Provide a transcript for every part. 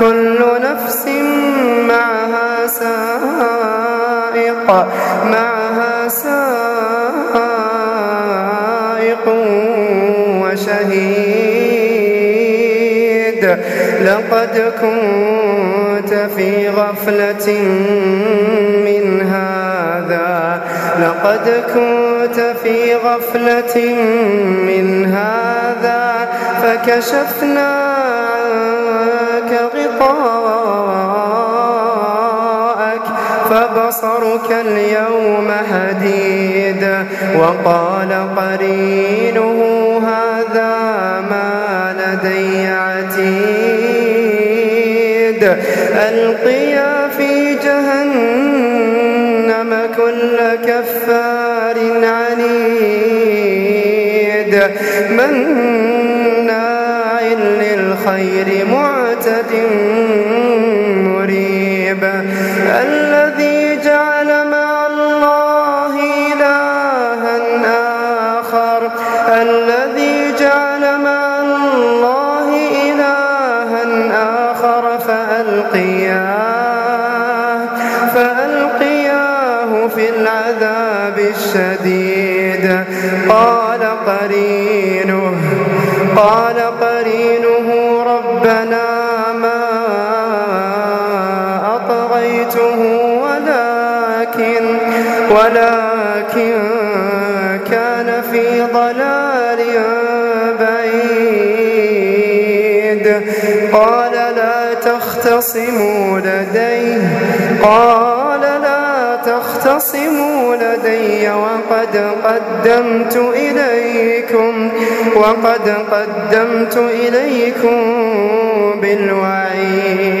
كل نفس معها سائق معها سائق وشهيد. لقد كنت في غفلة من هذا لقد كنت في غفلة من هذا فكشفنا عنك غطاءك فبصرك اليوم هديد. وقال قرينه هذا ما لدي عتيد. ألقيا في جهنم كل كفار عنيد. مناع للخير معتد مريب. الذي جعل مع الله إلها آخر. الذي جعل مع الله إلها آخر. فألقياه فألقياه في العذاب الشديد. قال قرينه قال قرينه ربنا ما أطغيته ولكن ولكن كان في ضلال بعيد. قال لا تختصموا لدي قال لدي وقد قدمت إليكم وقد قدمت إليكم بالوعيد.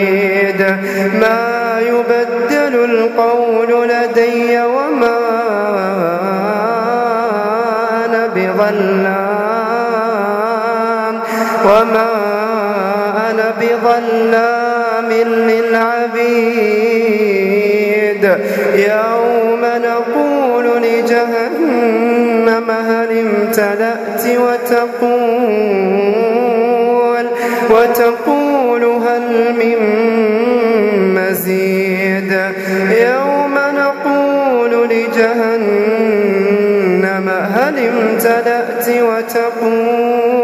ما يبدل القول لدي وما أنا بظلام وما أنا بظلام. للعبيد. يوم نقول لجهنم هل امتلأت وتقول وتقول هل من مزيد. يوم نقول لجهنم هل امتلأت وتقول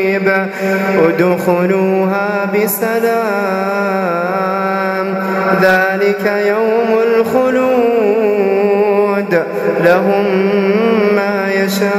ادخلوها بسلام. ذلك يوم الخلود. لهم ما يشاءون